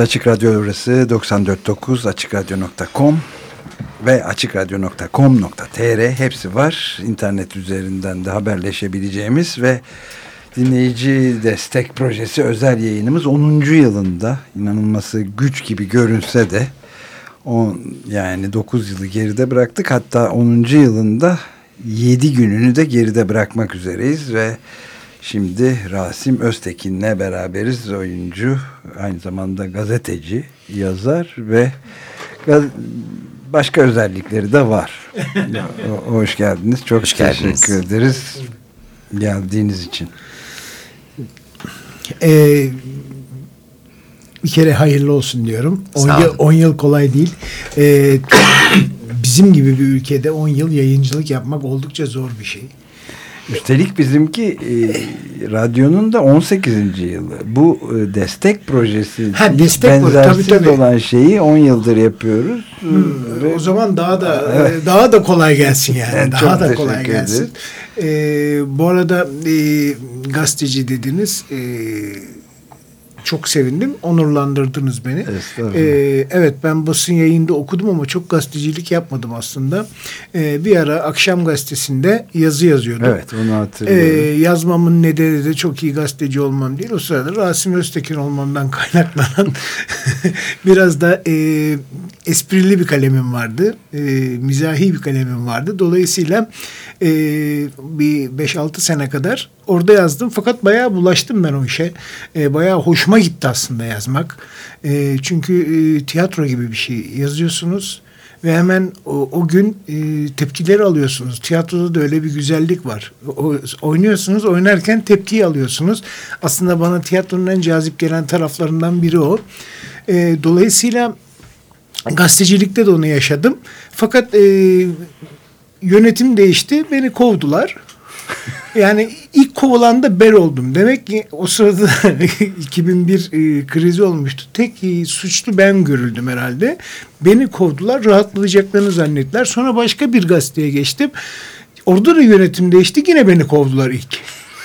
Açık Radyo orası 94.9 AçıkRadyo.com ve AçıkRadyo.com.tr hepsi var. İnternet üzerinden de haberleşebileceğimiz ve dinleyici destek projesi özel yayınımız 10. yılında inanılması güç gibi görünse de on, yani 9 yılı geride bıraktık. Hatta 10. yılında 7 gününü de geride bırakmak üzereyiz ve Şimdi Rasim Öztekin'le beraberiz oyuncu, aynı zamanda gazeteci, yazar ve gaz başka özellikleri de var. Hoş geldiniz. Çok Hoş geldiniz. teşekkür ederiz geldiğiniz için. Ee, bir kere hayırlı olsun diyorum. 10 yıl, 10 yıl kolay değil. Ee, bizim gibi bir ülkede 10 yıl yayıncılık yapmak oldukça zor bir şey. Üstelik bizimki e, radyonun da 18. yılı. Bu e, destek projesi ha, destek benzersiz tabii, tabii. olan şeyi 10 yıldır yapıyoruz. Hmm, Ve, o zaman daha da evet. daha da kolay gelsin yani. yani daha da kolay gelsin. Ee, bu arada e, gazeteci dediniz. E, çok sevindim. Onurlandırdınız beni. Ee, evet ben basın yayında okudum ama çok gazetecilik yapmadım aslında. Ee, bir ara akşam gazetesinde yazı yazıyordum. Evet onu hatırlıyorum. Ee, yazmamın nedeni de çok iyi gazeteci olmam değil. O sırada Rasim Öztekin olmamdan kaynaklanan biraz da e, esprili bir kalemim vardı. E, mizahi bir kalemim vardı. Dolayısıyla e, bir 5-6 sene kadar orada yazdım. Fakat bayağı bulaştım ben o işe. E, bayağı hoşuma gitti aslında yazmak. E, çünkü e, tiyatro gibi bir şey yazıyorsunuz ve hemen o, o gün e, tepkileri alıyorsunuz. Tiyatroda da öyle bir güzellik var. O, oynuyorsunuz, oynarken tepkiyi alıyorsunuz. Aslında bana tiyatronun en cazip gelen taraflarından biri o. E, dolayısıyla gazetecilikte de onu yaşadım. Fakat e, yönetim değişti, beni kovdular. Yani ilk kovulan da ben oldum. Demek ki o sırada 2001 e, krizi olmuştu. Tek e, suçlu ben görüldüm herhalde. Beni kovdular, rahatlayacaklarını zannettiler. Sonra başka bir gazeteye geçtim. Orada da yönetim değişti. Yine beni kovdular ilk.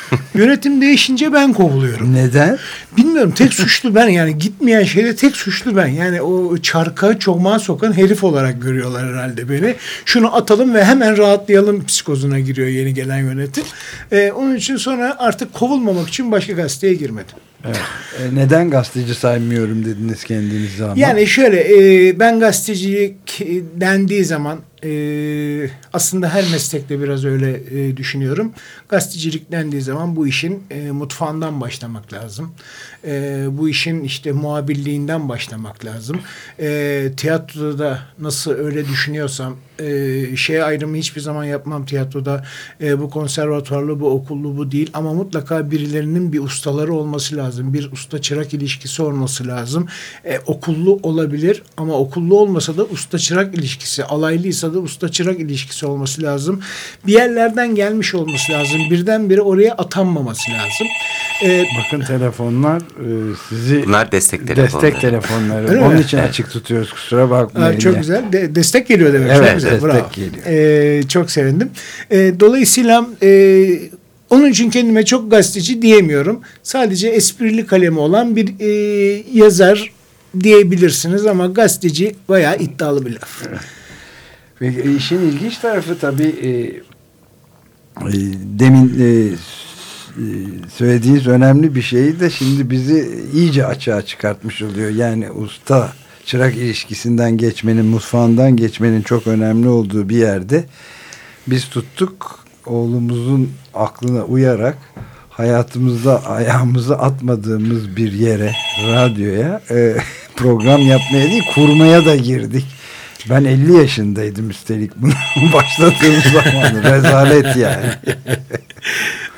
Yönetim değişince ben kovuluyorum. Neden? Bilmiyorum. Tek suçlu ben. Yani gitmeyen şeyde tek suçlu ben. Yani o çarka çomağa sokan herif olarak görüyorlar herhalde beni. Şunu atalım ve hemen rahatlayalım psikozuna giriyor yeni gelen yönetim. Ee, onun için sonra artık kovulmamak için başka gazeteye girmedim. Evet. E, neden gazeteci saymıyorum dediniz kendinize ama? Yani şöyle e, ben gazetecilik dendiği zaman e, aslında her meslekte biraz öyle e, düşünüyorum. Gazetecilik dendiği zaman bu işin e, mutfağından başlamak lazım. E, bu işin işte muhabirliğinden başlamak lazım. E, tiyatroda da nasıl öyle düşünüyorsam e, şey ayrımı hiçbir zaman yapmam tiyatroda. E, bu konservatuarlı, bu okullu, bu değil. Ama mutlaka birilerinin bir ustaları olması lazım. Bir usta çırak ilişkisi olması lazım. E, okullu olabilir ama okullu olmasa da usta çırak ilişkisi, alaylıysa da usta çırak ilişkisi olması lazım. Bir yerlerden gelmiş olması lazım. Birdenbire oraya atanmaması lazım. E, Bakın telefonlar e, sizi Bunlar destek telefonları. Destek telefonları. Öyle Onun mi? için açık tutuyoruz kusura bakmayın. Aa, çok güzel. De, destek geliyor demek. Evet destek Bravo. geliyor. Ee, çok sevindim. Ee, dolayısıyla e, onun için kendime çok gazeteci diyemiyorum. Sadece esprili kalemi olan bir e, yazar diyebilirsiniz ama gazeteci bayağı iddialı bir laf. Ve işin ilginç tarafı tabii e, e, demin e, söylediğiniz önemli bir şeyi de şimdi bizi iyice açığa çıkartmış oluyor. Yani usta çırak ilişkisinden geçmenin, mutfağından geçmenin çok önemli olduğu bir yerde biz tuttuk oğlumuzun aklına uyarak hayatımızda ayağımızı atmadığımız bir yere, radyoya e, program yapmaya değil kurmaya da girdik. Ben 50 yaşındaydım üstelik bunu başladığım zaman. Rezalet yani.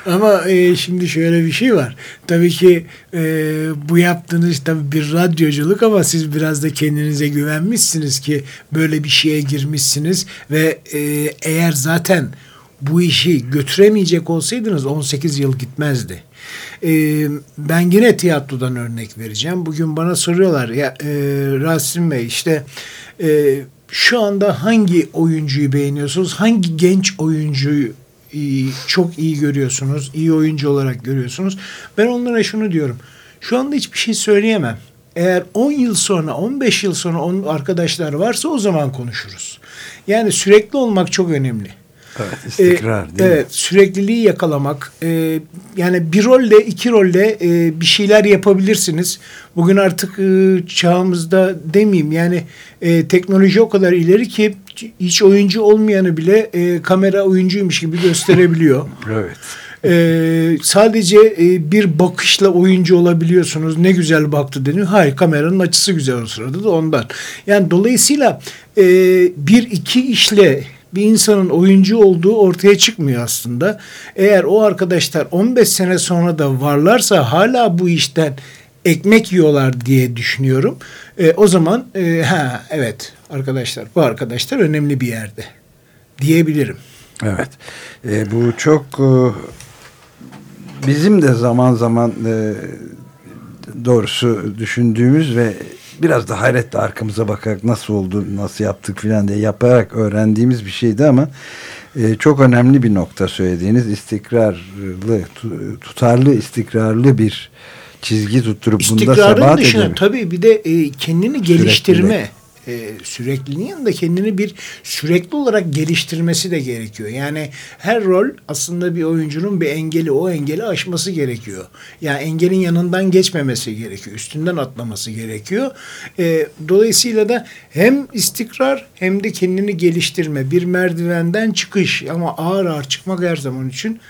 Ama e, şimdi şöyle bir şey var. Tabii ki e, bu yaptığınız tabii bir radyoculuk ama siz biraz da kendinize güvenmişsiniz ki böyle bir şeye girmişsiniz ve e, eğer zaten bu işi götüremeyecek olsaydınız 18 yıl gitmezdi. Ee, ben yine tiyatrodan örnek vereceğim. Bugün bana soruyorlar ya e, Rasim Bey işte e, şu anda hangi oyuncuyu beğeniyorsunuz? Hangi genç oyuncuyu iyi, çok iyi görüyorsunuz? iyi oyuncu olarak görüyorsunuz? Ben onlara şunu diyorum. Şu anda hiçbir şey söyleyemem. Eğer 10 yıl sonra, 15 yıl sonra onun arkadaşlar varsa o zaman konuşuruz. Yani sürekli olmak çok önemli. Evet, istikrar ee, değil evet, mi? Sürekliliği yakalamak. E, yani bir rolle, iki rolle e, bir şeyler yapabilirsiniz. Bugün artık e, çağımızda demeyeyim yani e, teknoloji o kadar ileri ki hiç oyuncu olmayanı bile e, kamera oyuncuymuş gibi gösterebiliyor. evet. Ee, sadece e, bir bakışla oyuncu olabiliyorsunuz. Ne güzel baktı deniyor. Hayır kameranın açısı güzel o sırada da ondan. Yani dolayısıyla e, bir iki işle bir insanın oyuncu olduğu ortaya çıkmıyor aslında. Eğer o arkadaşlar 15 sene sonra da varlarsa hala bu işten ekmek yiyorlar diye düşünüyorum. E, o zaman e, ha evet arkadaşlar bu arkadaşlar önemli bir yerde diyebilirim. Evet. E, bu çok e, bizim de zaman zaman e, doğrusu düşündüğümüz ve biraz da hayretle arkamıza bakarak nasıl oldu, nasıl yaptık filan diye yaparak öğrendiğimiz bir şeydi ama e, çok önemli bir nokta söylediğiniz istikrarlı, tutarlı, istikrarlı bir çizgi tutturup bunda sebat dışında tabii bir de e, kendini geliştirme. E, sürekliliğin yanında kendini bir sürekli olarak geliştirmesi de gerekiyor. Yani her rol aslında bir oyuncunun bir engeli, o engeli aşması gerekiyor. Yani engelin yanından geçmemesi gerekiyor, üstünden atlaması gerekiyor. E, dolayısıyla da hem istikrar hem de kendini geliştirme, bir merdivenden çıkış ama ağır ağır çıkmak her zaman için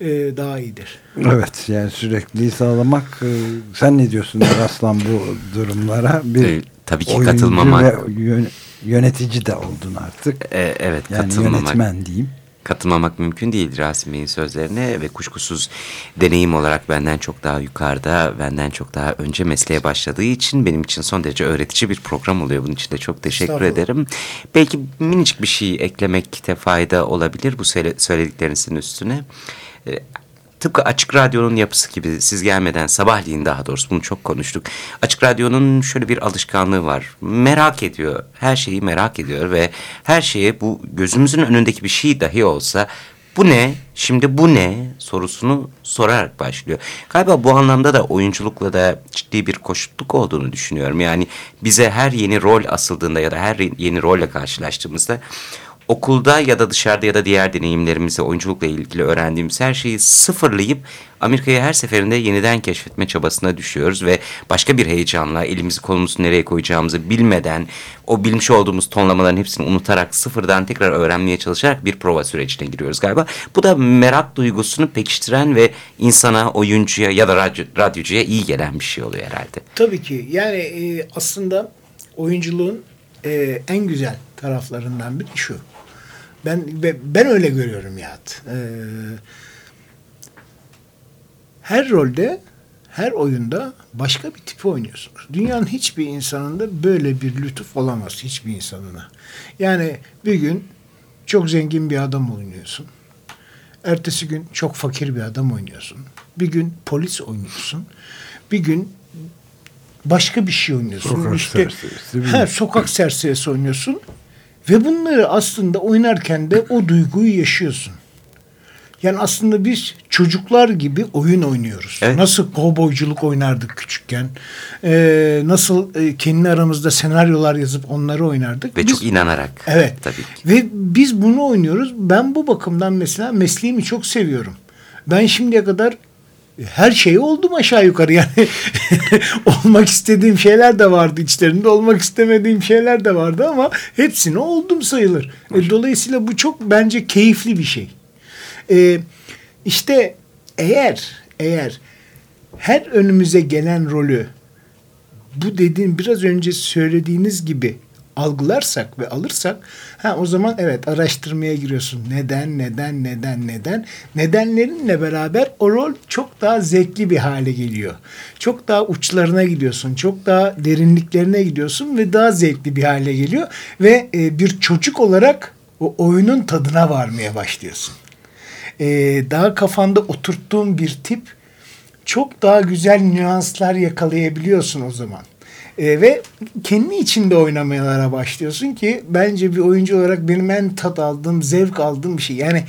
e, daha iyidir. Evet yani sürekli sağlamak. E, sen ne diyorsun Aslan bu durumlara? Bir Tabii ki katılmamak. Ve yönetici de oldun artık. E, evet yani katılmamak. Yönetmen diyeyim. Katılmamak mümkün değil Rasim Bey'in sözlerine ve kuşkusuz deneyim olarak benden çok daha yukarıda, benden çok daha önce mesleğe başladığı için benim için son derece öğretici bir program oluyor. Bunun için de çok teşekkür ederim. Belki minicik bir şey eklemekte fayda olabilir bu söylediklerinizin üstüne. Tıpkı Açık Radyo'nun yapısı gibi siz gelmeden sabahleyin daha doğrusu bunu çok konuştuk. Açık Radyo'nun şöyle bir alışkanlığı var. Merak ediyor. Her şeyi merak ediyor ve her şeye bu gözümüzün önündeki bir şey dahi olsa bu ne? Şimdi bu ne? sorusunu sorarak başlıyor. Galiba bu anlamda da oyunculukla da ciddi bir koşutluk olduğunu düşünüyorum. Yani bize her yeni rol asıldığında ya da her yeni rolle karşılaştığımızda okulda ya da dışarıda ya da diğer deneyimlerimizi oyunculukla ilgili öğrendiğimiz her şeyi sıfırlayıp Amerika'yı her seferinde yeniden keşfetme çabasına düşüyoruz ve başka bir heyecanla elimizi kolumuzu nereye koyacağımızı bilmeden o bilmiş olduğumuz tonlamaların hepsini unutarak sıfırdan tekrar öğrenmeye çalışarak bir prova sürecine giriyoruz galiba. Bu da merak duygusunu pekiştiren ve insana, oyuncuya ya da radyo, radyocuya iyi gelen bir şey oluyor herhalde. Tabii ki yani e, aslında oyunculuğun e, en güzel taraflarından biri şu. Ben ben öyle görüyorum ya. Ee, her rolde, her oyunda başka bir tipi oynuyorsunuz. Dünyanın hiçbir insanında böyle bir lütuf olamaz hiçbir insanına. Yani bir gün çok zengin bir adam oynuyorsun. Ertesi gün çok fakir bir adam oynuyorsun. Bir gün polis oynuyorsun. Bir gün başka bir şey oynuyorsun. Sokak işte, serserisi. He, sokak serserisi oynuyorsun. Ve bunları aslında oynarken de o duyguyu yaşıyorsun. Yani aslında biz çocuklar gibi oyun oynuyoruz. Evet. Nasıl kovboyculuk oynardık küçükken. Ee, nasıl e, kendi aramızda senaryolar yazıp onları oynardık. Ve biz, çok inanarak. Evet. Tabii ki. Ve biz bunu oynuyoruz. Ben bu bakımdan mesela mesleğimi çok seviyorum. Ben şimdiye kadar her şey oldum aşağı yukarı yani olmak istediğim şeyler de vardı içlerinde olmak istemediğim şeyler de vardı ama hepsini oldum sayılır. E, dolayısıyla bu çok bence keyifli bir şey. E, işte eğer eğer her önümüze gelen rolü bu dediğim biraz önce söylediğiniz gibi algılarsak ve alırsak ha o zaman evet araştırmaya giriyorsun. Neden, neden, neden, neden? Nedenlerinle beraber o rol çok daha zevkli bir hale geliyor. Çok daha uçlarına gidiyorsun. Çok daha derinliklerine gidiyorsun ve daha zevkli bir hale geliyor ve e, bir çocuk olarak o oyunun tadına varmaya başlıyorsun. E, daha kafanda oturttuğun bir tip çok daha güzel nüanslar yakalayabiliyorsun o zaman. E, ve kendi içinde oynamalara başlıyorsun ki bence bir oyuncu olarak benim en tat aldığım, zevk aldığım bir şey. Yani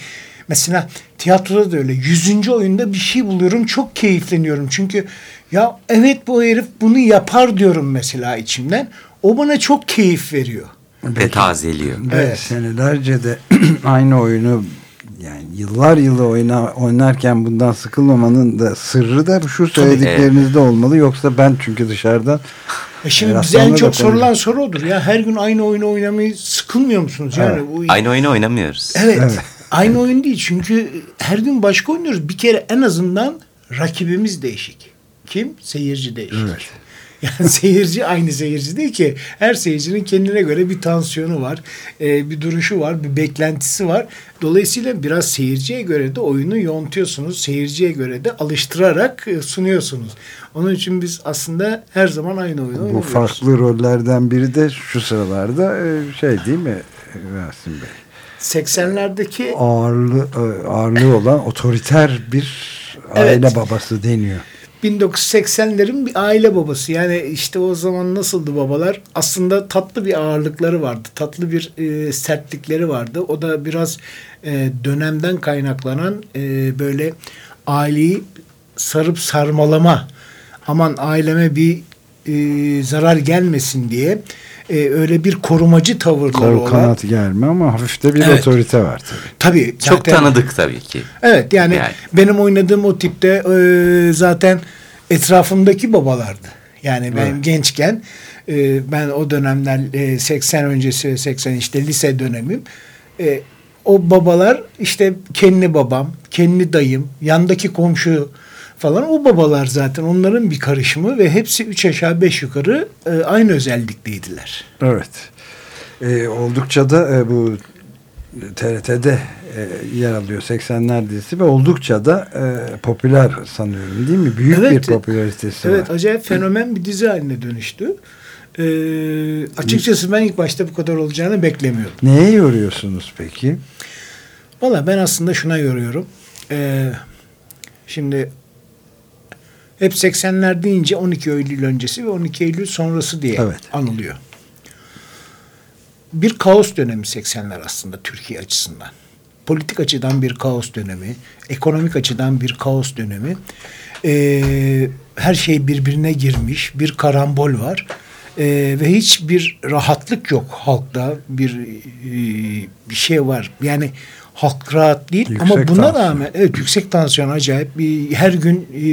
mesela tiyatroda da öyle. Yüzüncü oyunda bir şey buluyorum, çok keyifleniyorum. Çünkü ya evet bu herif bunu yapar diyorum mesela içimden. O bana çok keyif veriyor. Ve tazeliyor. Ve Evet. senelerce de aynı oyunu yani yıllar yılı oyna, oynarken bundan sıkılmamanın da sırrı da şu söylediklerinizde olmalı. Yoksa ben çünkü dışarıdan E şimdi Biraz bize en çok sorulan soru odur. Ya her gün aynı oyunu oynamayı sıkılmıyor musunuz? Yani Evet. bu Aynı oyunu oynamıyoruz. Evet. Evet. Aynı oyun değil. Çünkü her gün başka oynuyoruz. Bir kere en azından rakibimiz değişik. Kim? Seyirci değişik. Evet. Yani seyirci aynı seyirci değil ki. Her seyircinin kendine göre bir tansiyonu var, e, bir duruşu var, bir beklentisi var. Dolayısıyla biraz seyirciye göre de oyunu yontuyorsunuz. Seyirciye göre de alıştırarak e, sunuyorsunuz. Onun için biz aslında her zaman aynı oyunu bu oynuyoruz. farklı rollerden biri de şu sıralarda e, şey değil mi Rasim Bey? 80'lerdeki Ağırlı, ağırlığı olan otoriter bir Evet. aile babası deniyor. 1980'lerin bir aile babası. Yani işte o zaman nasıldı babalar? Aslında tatlı bir ağırlıkları vardı. Tatlı bir e, sertlikleri vardı. O da biraz e, dönemden kaynaklanan e, böyle aileyi sarıp sarmalama aman aileme bir e, zarar gelmesin diye e, öyle bir korumacı tavırları Kol olan. kanat gelme ama hafif de bir Evet. otorite var tabii. Tabii. Çok zaten- tanıdık tabii ki. Evet yani, Yani. benim oynadığım o tipte e, zaten etrafımdaki babalardı. Yani ben Evet. gençken e, ben o dönemler e, 80 öncesi ve 80 işte lise dönemim. E, o babalar işte kendi babam, kendi dayım, yandaki komşu falan o babalar zaten onların bir karışımı ve hepsi üç aşağı beş yukarı e, aynı özellikteydiler. Evet. Ee, oldukça da e, bu TRT'de e, yer alıyor 80'ler dizisi ve oldukça da e, popüler sanıyorum değil mi? Büyük Evet. bir popülaritesi Evet var. acayip fenomen bir dizi haline dönüştü. Ee, açıkçası ben ilk başta bu kadar olacağını beklemiyordum. Neye yoruyorsunuz peki? Valla ben aslında şuna yoruyorum. Ee, şimdi hep 80'ler deyince 12 Eylül öncesi ve 12 Eylül sonrası diye Evet. anılıyor. Bir kaos dönemi 80'ler aslında Türkiye açısından. Politik açıdan bir kaos dönemi, ekonomik açıdan bir kaos dönemi. Ee, her şey birbirine girmiş, bir karambol var. Ee, ve hiçbir rahatlık yok halkta. Bir e, bir şey var. Yani halk rahat değil Yüksek ama buna tansiyon. rağmen evet yüksek tansiyon acayip. Bir, her gün e,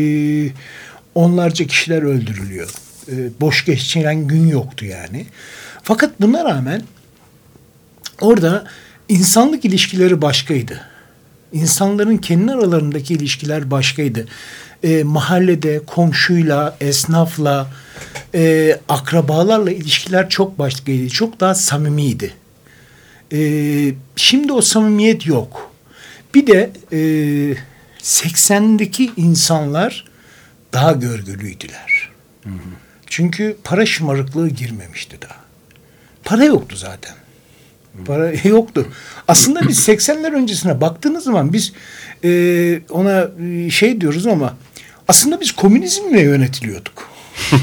onlarca kişiler öldürülüyor. E, boş geçiren gün yoktu yani. Fakat buna rağmen orada insanlık ilişkileri başkaydı. İnsanların kendi aralarındaki ilişkiler başkaydı. E, mahallede, komşuyla, esnafla, e, akrabalarla ilişkiler çok başkaydı. Çok daha samimiydi. E, şimdi o samimiyet yok. Bir de e, 80'deki insanlar daha görgülüydüler. Çünkü para şımarıklığı girmemişti daha. Para yoktu zaten. Para yoktu. Aslında biz 80'ler öncesine baktığınız zaman biz e, ona e, şey diyoruz ama aslında biz komünizmle yönetiliyorduk.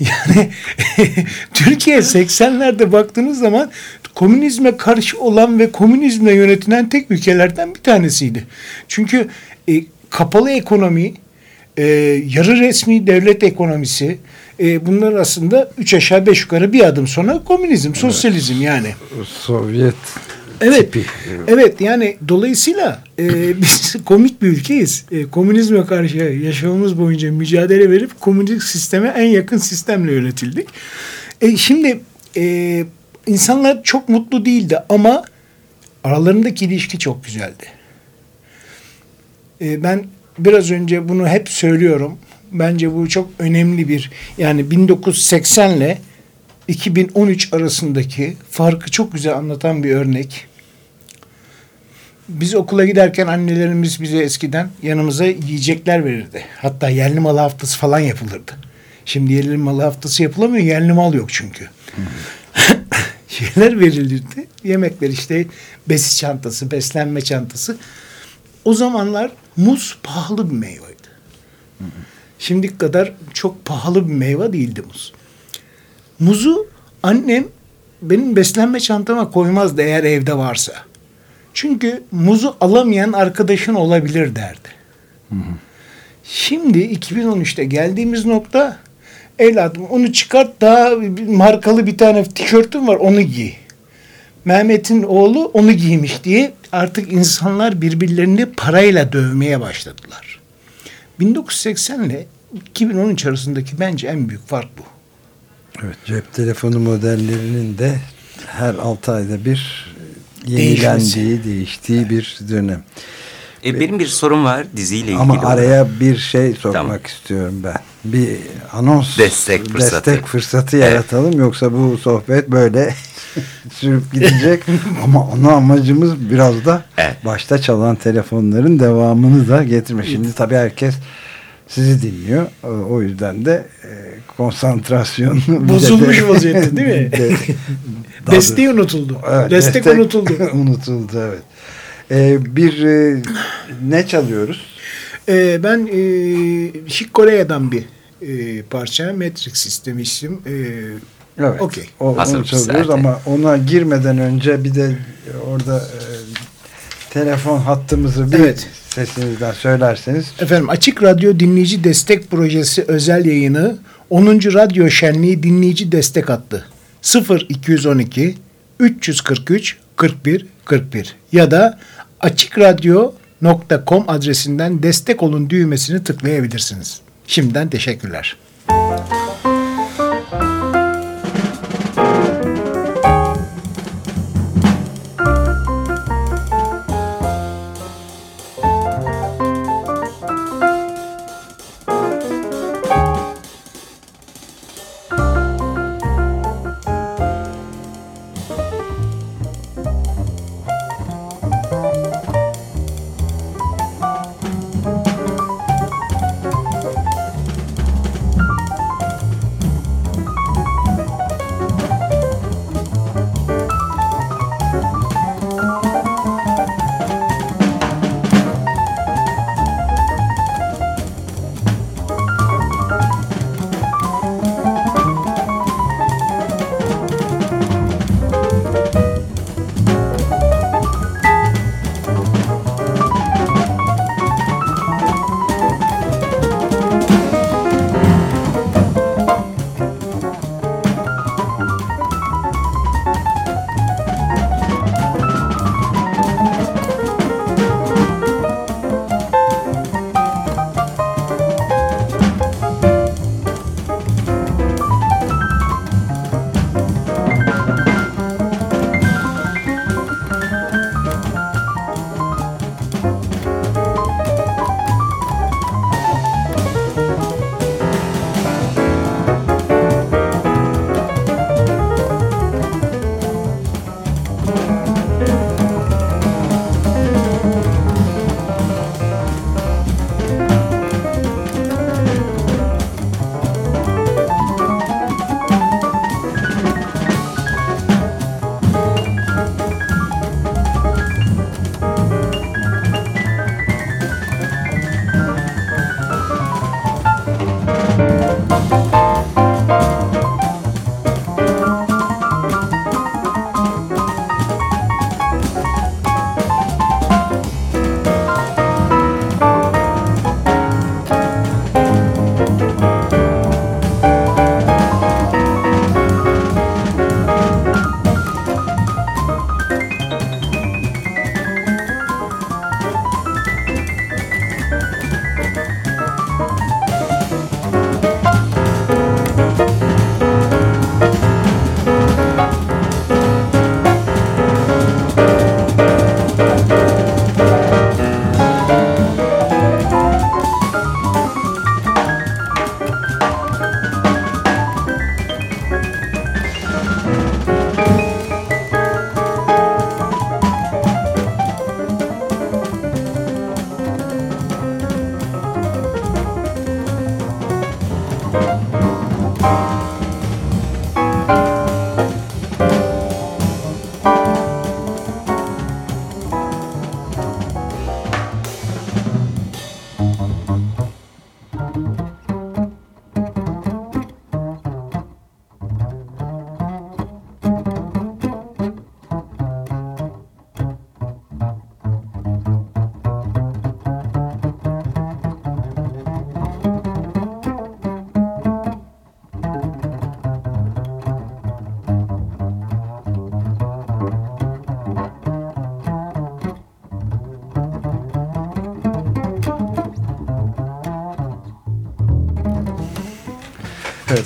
yani Türkiye 80'lerde baktığınız zaman komünizme karşı olan ve komünizmle yönetilen tek ülkelerden bir tanesiydi. Çünkü e, kapalı ekonomi, e, yarı resmi devlet ekonomisi, e, bunlar aslında üç aşağı beş yukarı bir adım sonra komünizm, sosyalizm yani. Sovyet Evet. tipi. Evet yani dolayısıyla e, biz komik bir ülkeyiz. E, komünizme karşı yaşamımız boyunca mücadele verip komünist sisteme en yakın sistemle yönetildik. E, şimdi e, insanlar çok mutlu değildi ama aralarındaki ilişki çok güzeldi. E, ben biraz önce bunu hep söylüyorum. Bence bu çok önemli bir yani 1980 ile 2013 arasındaki farkı çok güzel anlatan bir örnek. Biz okula giderken annelerimiz bize eskiden yanımıza yiyecekler verirdi. Hatta yerli malı haftası falan yapılırdı. Şimdi yerli malı haftası yapılamıyor. Yerli mal yok çünkü. Şeyler verilirdi. Yemekler işte besi çantası, beslenme çantası. O zamanlar muz pahalı bir meyveydi. Şimdiki kadar çok pahalı bir meyve değildi muz. Muzu annem benim beslenme çantama koymazdı eğer evde varsa. Çünkü muzu alamayan arkadaşın olabilir derdi. Şimdi 2013'te geldiğimiz nokta evladım onu çıkart daha markalı bir tane tişörtüm var onu giy. Mehmet'in oğlu onu giymiş diye artık insanlar birbirlerini parayla dövmeye başladılar. 1980 ile 2013 arasındaki bence en büyük fark bu. Evet, cep telefonu modellerinin de her 6 ayda bir yenilendiği, Değişmesi. değiştiği bir dönem. E, benim bir sorum var diziyle ilgili. Ama olarak. araya bir şey sokmak Tamam. istiyorum ben. Bir anons Destek fırsatı. destek fırsatı yaratalım. Yoksa bu sohbet böyle sürüp gidecek. Ama ana amacımız biraz da Evet. başta çalan telefonların devamını da getirmek. Şimdi tabii herkes sizi dinliyor. O- O yüzden de e, konsantrasyon Bozulmuş vaziyette değil mi? de- Desteği unutuldu. Evet, destek, unutuldu. unutuldu evet. Ee, bir e, ne çalıyoruz? Ee, ben e, Şik Kore'den bir e, parça. Matrix sistemi isim. E, Evet. Okey. O, onu zaten. ama ona girmeden önce bir de orada e, telefon hattımızı bir Evet. sesinizden söylerseniz. Efendim Açık Radyo Dinleyici Destek Projesi özel yayını 10. Radyo Şenliği Dinleyici Destek Hattı 0212 343 41 41 ya da açıkradyo.com adresinden destek olun düğmesini tıklayabilirsiniz. Şimdiden teşekkürler.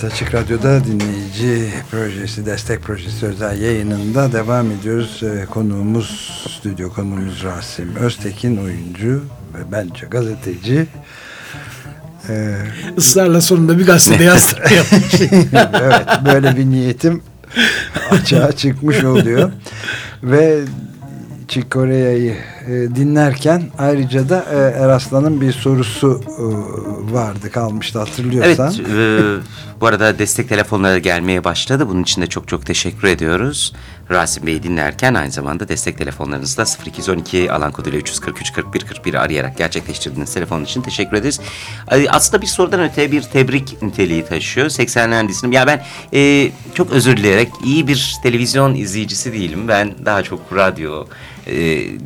Evet Açık Radyo'da dinleyici projesi, destek projesi özel yayınında devam ediyoruz. Ee, konuğumuz, stüdyo konuğumuz Rasim Öztekin, oyuncu ve bence gazeteci. Ee, Israrla sonunda bir gazetede yazdırıyor. evet, böyle bir niyetim açığa çıkmış oluyor. ve Chick Corea'yı e, dinlerken ayrıca da e, Eraslan'ın bir sorusu e, vardı kalmıştı hatırlıyorsan. Evet bu arada destek telefonları gelmeye başladı. Bunun için de çok çok teşekkür ediyoruz. Rasim Bey'i dinlerken aynı zamanda destek telefonlarınızda 0212 alan koduyla 343 41 41 arayarak gerçekleştirdiğiniz telefon için teşekkür ederiz. Aslında bir sorudan öte bir tebrik niteliği taşıyor. 80'ler lisinin. Ya ben e, çok özür dileyerek iyi bir televizyon izleyicisi değilim. Ben daha çok radyo e,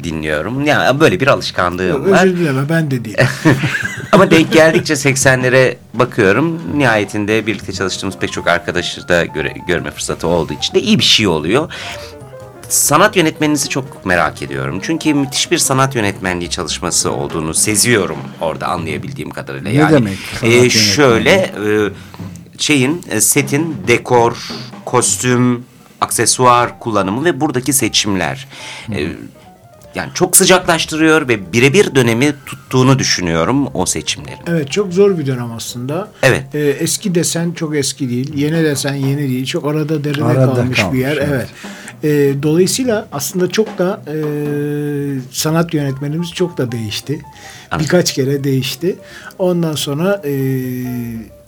dinliyorum. Ya böyle bir alışkanlığım var. Özür dileme ben de değilim. Ama denk geldikçe 80'lere bakıyorum. Nihayetinde birlikte çalıştığımız pek çok arkadaşı da göre, görme fırsatı olduğu için de iyi bir şey oluyor. Sanat yönetmeninizi çok merak ediyorum. Çünkü müthiş bir sanat yönetmenliği çalışması olduğunu seziyorum orada anlayabildiğim kadarıyla. Ne yani, demek e, Şöyle e, şeyin e, setin dekor, kostüm, aksesuar kullanımı ve buradaki seçimler. E, yani çok sıcaklaştırıyor ve birebir dönemi tuttuğunu düşünüyorum o seçimlerin. Evet çok zor bir dönem aslında. Evet. Ee, eski desen çok eski değil. Yeni desen yeni değil. Çok arada derine Arada kalmış, kalmış, bir yer. evet. Evet. Ee, dolayısıyla aslında çok da e, sanat yönetmenimiz çok da değişti. Birkaç kere değişti. Ondan sonra e,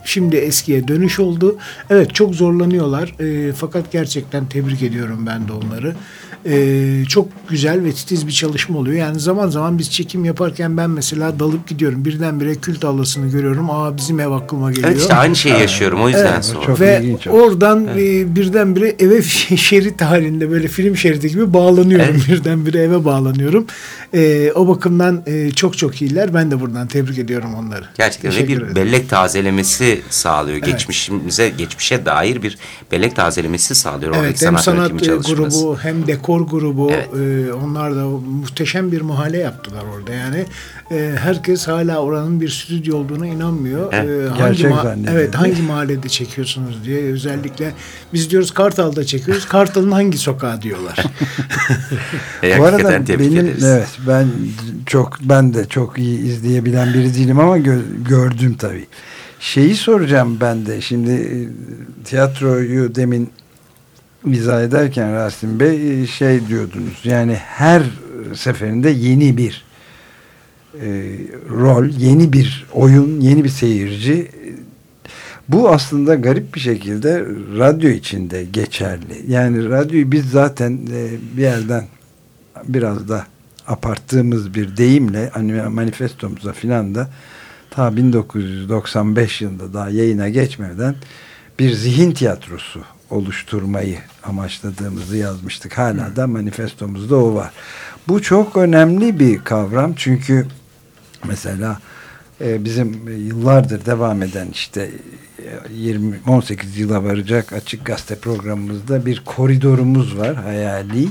şimdi eskiye dönüş oldu. Evet çok zorlanıyorlar. E, fakat gerçekten tebrik ediyorum ben de onları. E, çok güzel ve titiz bir çalışma oluyor. Yani zaman zaman biz çekim yaparken ben mesela dalıp gidiyorum. Birdenbire kült avlasını görüyorum. Aa bizim ev aklıma geliyor. Evet işte aynı şeyi yaşıyorum o yüzden Evet, çok Ve ilginç. oradan e, birdenbire eve şerit halinde böyle film şeridi gibi bağlanıyorum. Evet. Birdenbire eve bağlanıyorum. E, o bakımdan e, çok çok iyiler. Ben de buradan tebrik ediyorum onları. Gerçekten Teşekkür bir ederim. bellek tazelemesi sağlıyor. Evet. Geçmişimize, geçmişe dair bir bellek tazelemesi sağlıyor. Evet hem sanat, sanat e, grubu hem dekor grubu Evet. e, onlar da muhteşem bir mahalle yaptılar orada. Yani e, herkes hala oranın bir stüdyo olduğuna inanmıyor. Evet. E, hangi Evet hangi mahallede çekiyorsunuz diye özellikle biz diyoruz Kartal'da çekiyoruz. Kartal'ın hangi sokağı diyorlar. E, Bu arada benim ederiz. evet ben çok ben de çok iyi izleyebilen biri değilim ama gö- gördüm tabii. Şeyi soracağım ben de şimdi e, tiyatroyu demin izah ederken Rasim Bey e, şey diyordunuz yani her seferinde yeni bir e, rol, yeni bir oyun, yeni bir seyirci. Bu aslında garip bir şekilde radyo içinde geçerli. Yani radyoyu biz zaten e, bir yerden biraz da aparttığımız bir deyimle hani manifestomuza filan da ta 1995 yılında daha yayına geçmeden bir zihin tiyatrosu oluşturmayı amaçladığımızı yazmıştık. Hala da manifestomuzda o var. Bu çok önemli bir kavram çünkü mesela e, bizim yıllardır devam eden işte e, 20 18 yıla varacak açık gazete programımızda bir koridorumuz var hayali.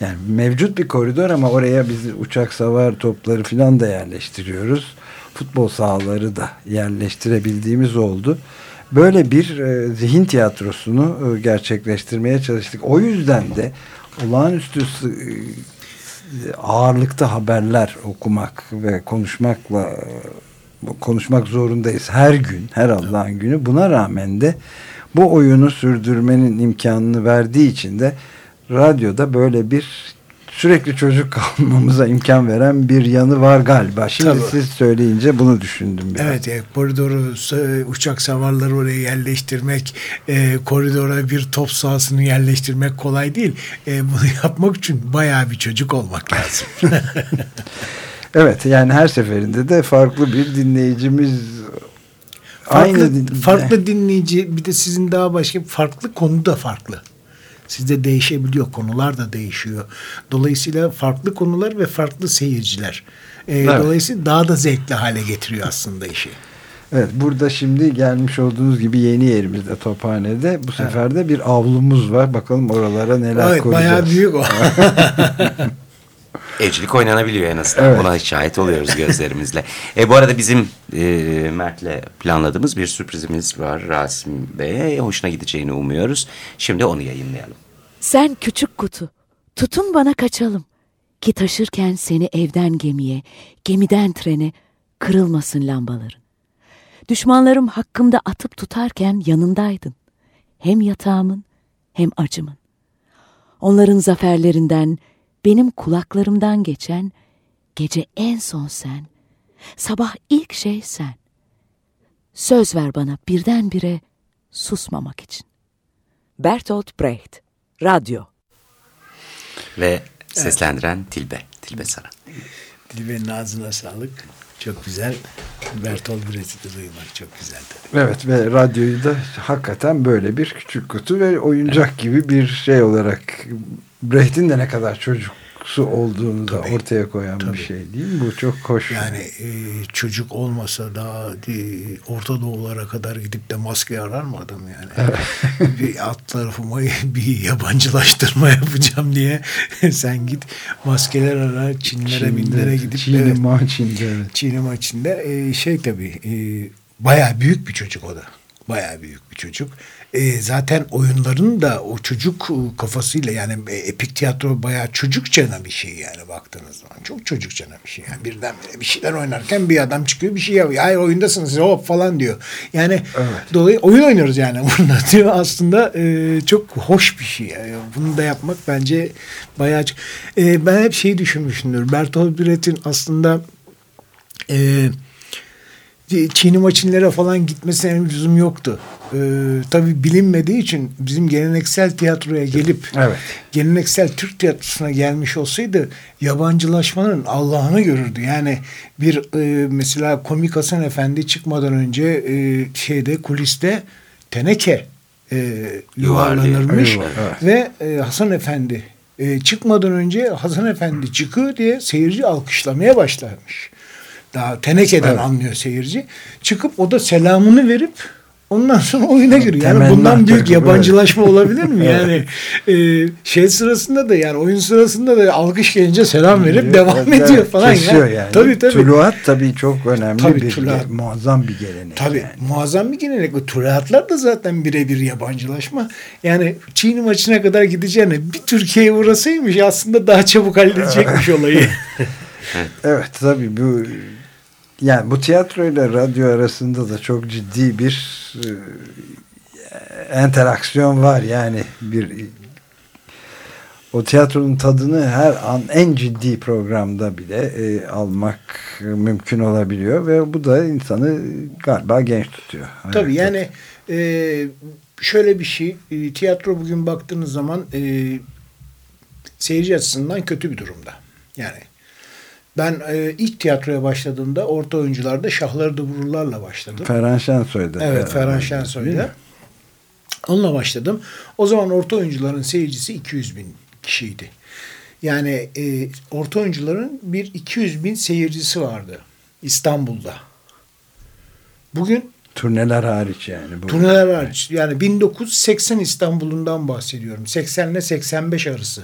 Yani mevcut bir koridor ama oraya biz uçak savar topları filan da yerleştiriyoruz. Futbol sahaları da yerleştirebildiğimiz oldu. Böyle bir e, zihin tiyatrosunu e, gerçekleştirmeye çalıştık. O yüzden de olağanüstü e, ağırlıkta haberler okumak ve konuşmakla e, konuşmak zorundayız her gün, her Allah'ın günü. Buna rağmen de bu oyunu sürdürmenin imkanını verdiği için de radyoda böyle bir sürekli çocuk kalmamıza imkan veren bir yanı var galiba. Şimdi Tabii. siz söyleyince bunu düşündüm biraz. Evet, e, koridoru uçak savarları oraya yerleştirmek, e, koridora bir top sahasını yerleştirmek kolay değil. E, bunu yapmak için bayağı bir çocuk olmak lazım. Evet yani her seferinde de farklı bir dinleyicimiz farklı, din- farklı dinleyici bir de sizin daha başka farklı konu da farklı. Sizde değişebiliyor. Konular da değişiyor. Dolayısıyla farklı konular ve farklı seyirciler. E, Evet. Dolayısıyla daha da zevkli hale getiriyor aslında işi. Evet burada şimdi gelmiş olduğunuz gibi yeni yerimizde Tophane'de bu sefer de bir avlumuz var. Bakalım oralara neler Evet, koyacağız. bayağı büyük o. Evcilik oynanabiliyor en azından. Evet. Buna şahit oluyoruz gözlerimizle. e, bu arada bizim e, Mert'le planladığımız bir sürprizimiz var Rasim Bey'e. Hoşuna gideceğini umuyoruz. Şimdi onu yayınlayalım. Sen küçük kutu, tutun bana kaçalım. Ki taşırken seni evden gemiye, gemiden trene, kırılmasın lambaların. Düşmanlarım hakkımda atıp tutarken yanındaydın. Hem yatağımın hem acımın. Onların zaferlerinden, benim kulaklarımdan geçen, gece en son sen, sabah ilk şey sen. Söz ver bana birdenbire susmamak için. Bertolt Brecht, Radyo Ve seslendiren Tilbe. Tilbe Saran. Dilbe'nin ağzına sağlık. Çok güzel. Bertolt Brecht'i de duymak çok güzel tabii. Evet ve radyoyu da hakikaten böyle bir küçük kutu ve oyuncak gibi bir şey olarak Brecht'in de ne kadar çocuksu olduğunu da ortaya koyan bir Tabii. şey değil mi? Bu çok hoş. Yani e, çocuk olmasa da e, Orta Doğulara kadar gidip de maske arar mı adam yani? bir alt tarafıma bir yabancılaştırma yapacağım diye sen git maskeler ara Çinlere Çin'de, Minlere gidip Çin'in evet, Mançin'de evet. Çin'in maçında e, şey tabii e, bayağı büyük bir çocuk o da. Bayağı büyük bir çocuk. E, zaten oyunların da o çocuk e, kafasıyla yani e, epik tiyatro bayağı çocukçana bir şey yani baktığınız zaman. Çok çocukçana bir şey. Yani birdenbire bir şeyler oynarken bir adam çıkıyor bir şey yapıyor. Hayır oyundasınız hop falan diyor. Yani dolayı oyun oynuyoruz yani burada diyor. Aslında e, çok hoş bir şey. Yani bunu da yapmak bence bayağı... E, ben hep şeyi düşünmüşümdür. Bertolt Brecht'in aslında e, Çin'i maçinlere falan gitmesine lüzum yoktu. Ee, tabii bilinmediği için bizim geleneksel tiyatroya gelip Evet. geleneksel Türk tiyatrosuna gelmiş olsaydı yabancılaşmanın Allah'ını görürdü. Yani bir e, mesela Komik Hasan Efendi çıkmadan önce e, şeyde kuliste teneke e, yuvarlanırmış evet. ve e, Hasan Efendi e, çıkmadan önce Hasan Efendi çıkıyor diye seyirci alkışlamaya başlarmış. Daha tenekeden Evet. anlıyor seyirci. Çıkıp o da selamını verip ondan sonra oyuna giriyor. Yani Temenni bundan büyük yabancılaşma olabilir mi? Yani e, şey sırasında da yani oyun sırasında da alkış gelince selam verip devam Evet, ediyor falan. Kesiyor ya. yani. Tabii tabii. Tuluat tabii çok önemli Tabii, bir tuluat. muazzam bir gelenek. Tabii yani. muazzam bir gelenek. O tuluatlar da zaten birebir yabancılaşma. Yani Çin maçına kadar gideceğine bir Türkiye'ye uğrasaymış aslında daha çabuk halledecekmiş olayı. Evet tabii bu yani bu tiyatroyla radyo arasında da çok ciddi bir enteraksiyon var yani bir o tiyatronun tadını her an en ciddi programda bile e, almak mümkün olabiliyor ve bu da insanı galiba genç tutuyor. Tabii yani e, şöyle bir şey e, tiyatro bugün baktığınız zaman e, seyirci açısından kötü bir durumda. Yani ben e, ilk tiyatroya başladığımda orta oyuncularda şahları da vururlarla başladım. Ferhan Şensoy'da. Evet Ferhan? Şensoy'da. Onunla başladım. O zaman orta oyuncuların seyircisi 200 bin kişiydi. Yani e, orta oyuncuların bir 200 bin seyircisi vardı İstanbul'da. Bugün Turneler hariç yani. Bu. turneler hariç yani 1980 İstanbul'undan bahsediyorum. 80 ile 85 arası.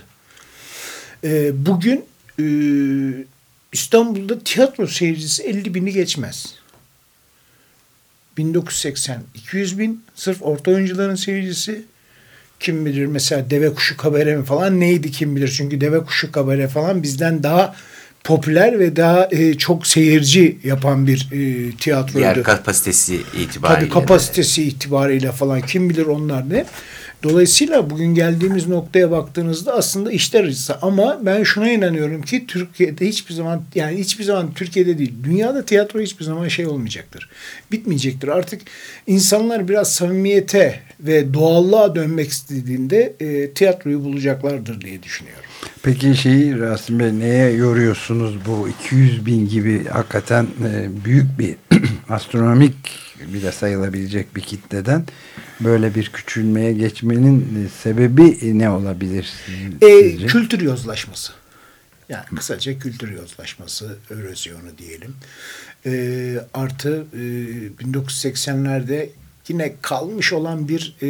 E, bugün e, İstanbul'da tiyatro seyircisi 50 bini geçmez. 1980 200 bin sırf orta oyuncuların seyircisi kim bilir mesela deve kuşu kabare mi falan neydi kim bilir çünkü deve kuşu kabare falan bizden daha popüler ve daha e, çok seyirci yapan bir e, tiyatroydu. Yer kapasitesi itibariyle. Tabii kapasitesi itibariyle falan kim bilir onlar ne. Dolayısıyla bugün geldiğimiz noktaya baktığınızda aslında işler acısı. Ama ben şuna inanıyorum ki Türkiye'de hiçbir zaman yani hiçbir zaman Türkiye'de değil dünyada tiyatro hiçbir zaman şey olmayacaktır. Bitmeyecektir. Artık insanlar biraz samimiyete ve doğallığa dönmek istediğinde e, tiyatroyu bulacaklardır diye düşünüyorum. Peki şeyi Rasim Bey neye yoruyorsunuz bu 200 bin gibi hakikaten e, büyük bir astronomik bile sayılabilecek bir kitleden böyle bir küçülmeye geçmenin e, sebebi ne olabilir E, kültür yozlaşması. Yani kısaca kültür yozlaşması, erozyonu diyelim. E, artı e, 1980'lerde yine kalmış olan bir e,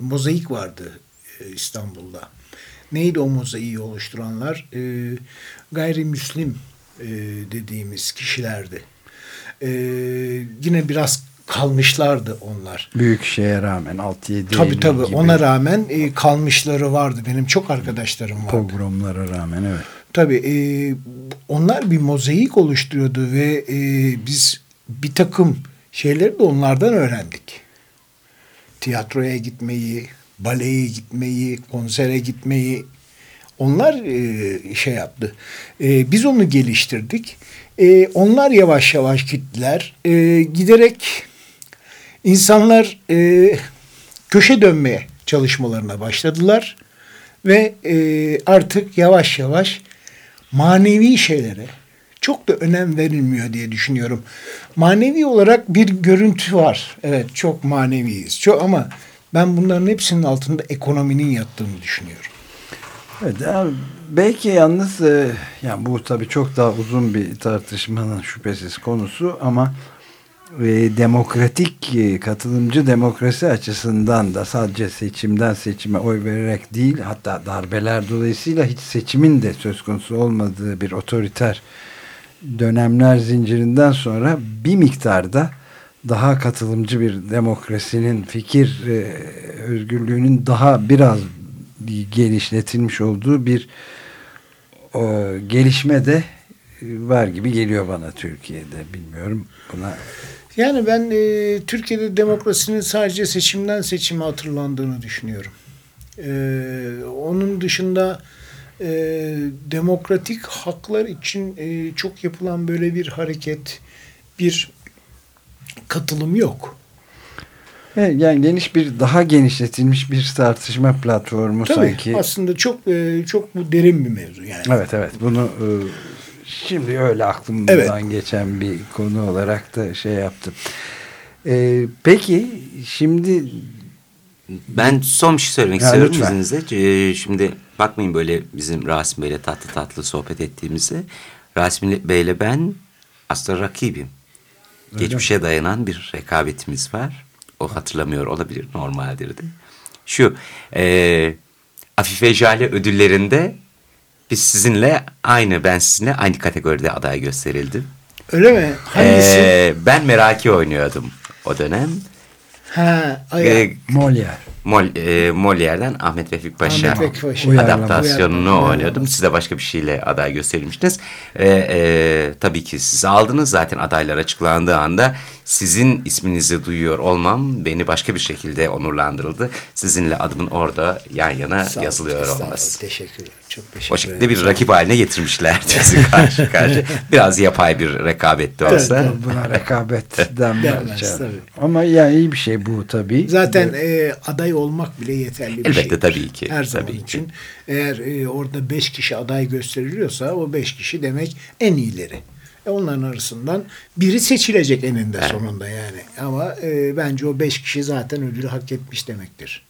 mozaik vardı e, İstanbul'da. Neydi o mozaiği oluşturanlar? E, gayrimüslim e, dediğimiz kişilerdi. E, yine biraz kalmışlardı onlar. Büyük şeye rağmen 6-7 Tabii tabii ona rağmen e, kalmışları vardı. Benim çok arkadaşlarım vardı. Pogromlara rağmen evet. Tabii e, onlar bir mozaik oluşturuyordu ve e, biz bir takım şeyleri de onlardan öğrendik. Tiyatroya gitmeyi, baleye gitmeyi, konsere gitmeyi onlar e, şey yaptı. E, biz onu geliştirdik. E, onlar yavaş yavaş gittiler. E, giderek insanlar e, köşe dönmeye çalışmalarına başladılar. Ve e, artık yavaş yavaş manevi şeylere çok da önem verilmiyor diye düşünüyorum. Manevi olarak bir görüntü var. Evet çok maneviyiz. Çok ama ben bunların hepsinin altında ekonominin yattığını düşünüyorum. Evet, yani belki yalnız e, yani bu tabii çok daha uzun bir tartışmanın şüphesiz konusu ama e, demokratik e, katılımcı demokrasi açısından da sadece seçimden seçime oy vererek değil hatta darbeler dolayısıyla hiç seçimin de söz konusu olmadığı bir otoriter dönemler zincirinden sonra bir miktarda daha katılımcı bir demokrasinin fikir e, özgürlüğünün daha biraz genişletilmiş olduğu bir o, gelişme de var gibi geliyor bana Türkiye'de. Bilmiyorum buna. Yani ben e, Türkiye'de demokrasinin sadece seçimden seçime hatırlandığını düşünüyorum. E, onun dışında e, demokratik haklar için e, çok yapılan böyle bir hareket, bir katılım yok. Evet, yani geniş bir daha genişletilmiş bir tartışma platformu Tabii, sanki. Aslında çok e, çok bu derin bir mevzu yani. Evet evet bunu e, şimdi öyle aklımdan Evet. geçen bir konu olarak da şey yaptım. E, peki şimdi Ben son bir şey söylemek Ya istiyorum lütfen. izninizle. Ee, şimdi bakmayın böyle bizim Rasim Bey'le tatlı tatlı sohbet ettiğimize. Rasim Bey'le ben aslında rakibim. Geçmişe dayanan bir rekabetimiz var. O hatırlamıyor olabilir normaldir de. Şu e, Afife Jale ödüllerinde biz sizinle aynı ben sizinle aynı kategoride aday gösterildim. Öyle mi? Hangisi? Ee, ben Meraki oynuyordum o dönem. ha, ay, Ee, Molière. Mol, e, Molière'den Ahmet Vefik Paşa Ahmet Vefik Paşa. Adaptasyonunu Uyarlama. oynuyordum. Siz de başka bir şeyle aday gösterilmiştiniz. E, e, tabii ki siz aldınız. Zaten adaylar açıklandığı anda sizin isminizi duyuyor olmam beni başka bir şekilde onurlandırıldı. Sizinle adımın orada yan yana Sağ olun, yazılıyor estağfurullah. olması. Teşekkür ederim. Çok teşekkür O şekilde bir rakip haline getirmişler bizi karşı karşı. Biraz yapay bir rekabet de Evet, olsa. evet. Buna rekabet denmez. Denmez, canım. tabii. Ama yani iyi bir şey bu tabii. Zaten e, aday olmak bile yeterli bir şey. Elbette, tabii ki, Her zaman tabii ki. için. Eğer e, orada beş kişi aday gösteriliyorsa o beş kişi demek en iyileri. E, onların arasından biri seçilecek eninde sonunda yani. Ama e, bence o beş kişi zaten ödülü hak etmiş demektir.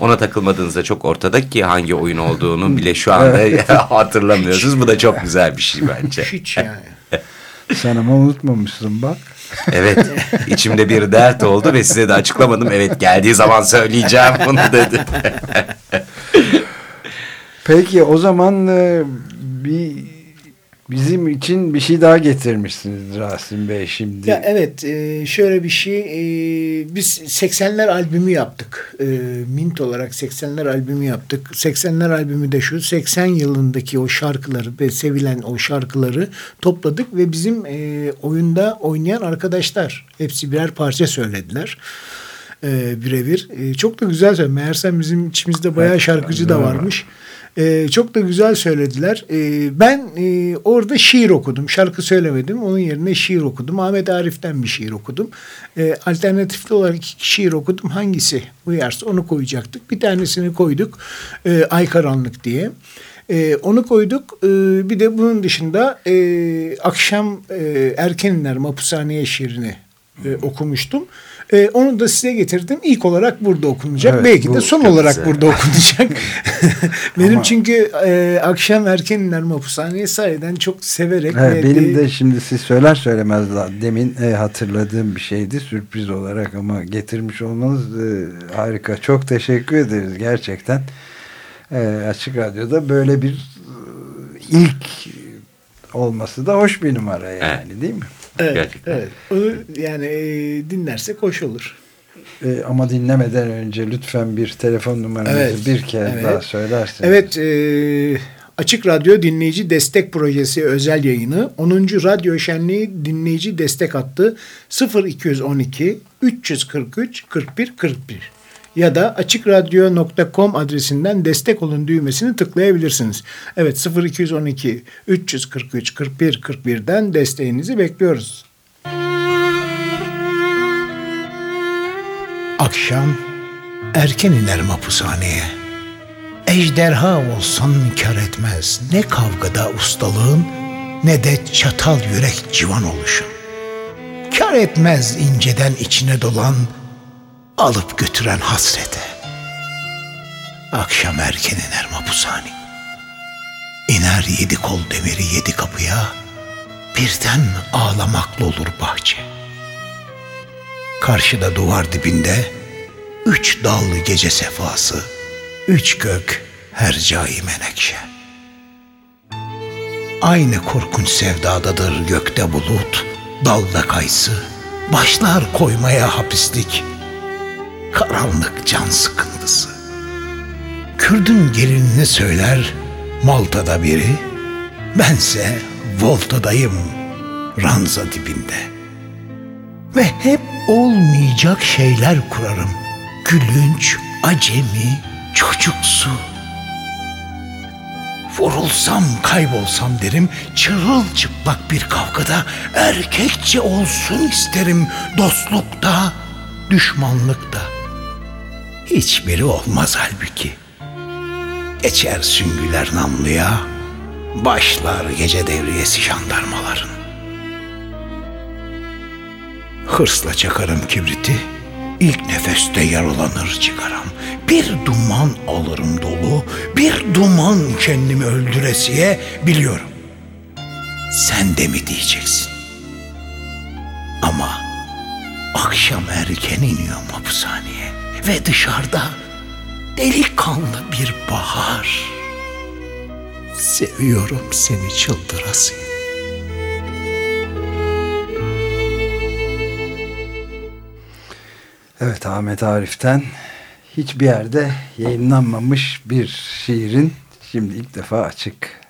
Ona takılmadığınızda çok ortada ki hangi oyun olduğunu bile şu anda hatırlamıyorsunuz. Bu da çok güzel bir şey bence. Hiç yani. Sen ama unutmamışsın bak. Evet içimde bir dert oldu ve size de açıklamadım. Evet geldiği zaman söyleyeceğim bunu dedi. Peki o zaman e, bir bizim için bir şey daha getirmişsiniz Rasim Bey şimdi. Ya evet e, şöyle bir şey e, biz 80'ler albümü yaptık. E, Mint olarak 80'ler albümü yaptık. 80'ler albümü de şu 80 yılındaki o şarkıları ve sevilen o şarkıları topladık ve bizim oyunda oynayan arkadaşlar hepsi birer parça söylediler. E, birebir. E, çok da güzel söyledi. Meğersem bizim içimizde bayağı şarkıcı da varmış. Ee, çok da güzel söylediler. Ee, ben e, orada şiir okudum. Şarkı söylemedim. Onun yerine şiir okudum. Ahmet Arif'ten bir şiir okudum. Ee, alternatifli olarak iki şiir okudum. Hangisi uyarsa onu koyacaktık. Bir tanesini koyduk. Ee, Ay Karanlık diye. Ee, onu koyduk. Ee, bir de bunun dışında e, akşam e, erken iner mapushaneye şiirini e, okumuştum. E, onu da size getirdim. İlk olarak burada okunacak. Evet, Belki bu de son olarak güzel. burada okunacak. Benim Ama- çünkü e, akşam erken iner mapushaneye sahiden çok severek Evet, ve benim de- de şimdi siz söyler söylemez demin e, hatırladığım bir şeydi sürpriz olarak ama getirmiş olmanız e, harika. Çok teşekkür ederiz gerçekten. e, Açık Radyo'da böyle bir e, ilk olması da hoş bir numara yani Evet. değil mi? Evet, Gerçekten. evet. Onu yani e, dinlersek hoş olur. E, ama dinlemeden önce lütfen bir telefon numaranızı Evet, bir kez evet. daha söylerseniz. Evet, e, Açık Radyo Dinleyici Destek Projesi özel yayını 10. Radyo Şenliği Dinleyici Destek Hattı 0212 343 41 41 ya da açıkradyo.com adresinden destek olun düğmesini tıklayabilirsiniz. Evet 0212 343 41 41'den desteğinizi bekliyoruz. Akşam erken inerim hapishaneye. Ejderha olsan kar etmez ne kavgada ustalığın ne de çatal yürek civan oluşun. Kar etmez inceden içine dolan alıp götüren hasrete. Akşam erken iner mapushane. İner yedi kol demiri yedi kapıya, birden ağlamaklı olur bahçe. Karşıda duvar dibinde üç dallı gece sefası, üç gök hercai menekşe. Aynı korkunç sevdadadır gökte bulut, dalda kaysı, başlar koymaya hapislik, karanlık can sıkıntısı. Kürdün gelinini söyler Malta'da biri, bense Volta'dayım ranza dibinde. Ve hep olmayacak şeyler kurarım. Gülünç, acemi, çocuksu. Vurulsam kaybolsam derim çırılçıplak bir kavgada erkekçe olsun isterim dostlukta, düşmanlıkta. Hiçbiri olmaz halbuki. Geçer süngüler namluya, başlar gece devriyesi jandarmaların. Hırsla çakarım kibriti, ilk nefeste yaralanır çıkarım. Bir duman alırım dolu, bir duman kendimi öldüresiye biliyorum. Sen de mi diyeceksin? Ama akşam erken iniyorum hapishaneye ve dışarıda delikanlı bir bahar. Seviyorum seni çıldırasıya. Evet Ahmet Arif'ten hiçbir yerde yayınlanmamış bir şiirin şimdi ilk defa açık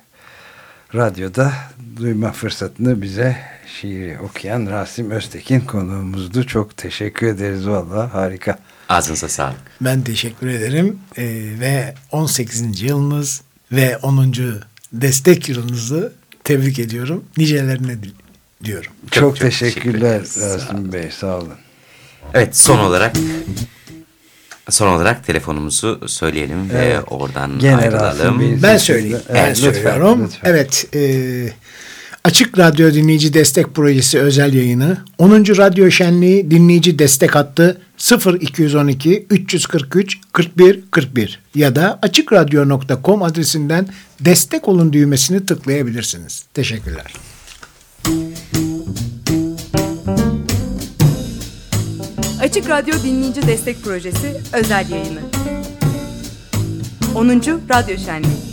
radyoda duyma fırsatını bize şiiri okuyan Rasim Öztekin konuğumuzdu. Çok teşekkür ederiz valla harika. Ağzınıza sağlık. Ben teşekkür ederim Ee, ve 18. yılınız ve 10. destek yılınızı tebrik ediyorum. Nicelerine diyorum. Çok, çok teşekkürler teşekkür ederiz. Rasim Bey sağ olun. Evet son olarak son olarak telefonumuzu söyleyelim ve Evet. oradan Gene ayrılalım. Ben söyleyeyim. Evet, ben lütfen, söylüyorum. lütfen. Evet. e, Açık Radyo Dinleyici Destek Projesi özel yayını 10. Radyo Şenliği Dinleyici Destek Hattı 0212 343 41 41 ya da açıkradyo.com adresinden destek olun düğmesini tıklayabilirsiniz. Teşekkürler. Açık Radyo Dinleyici Destek Projesi özel yayını. 10. Radyo Şenliği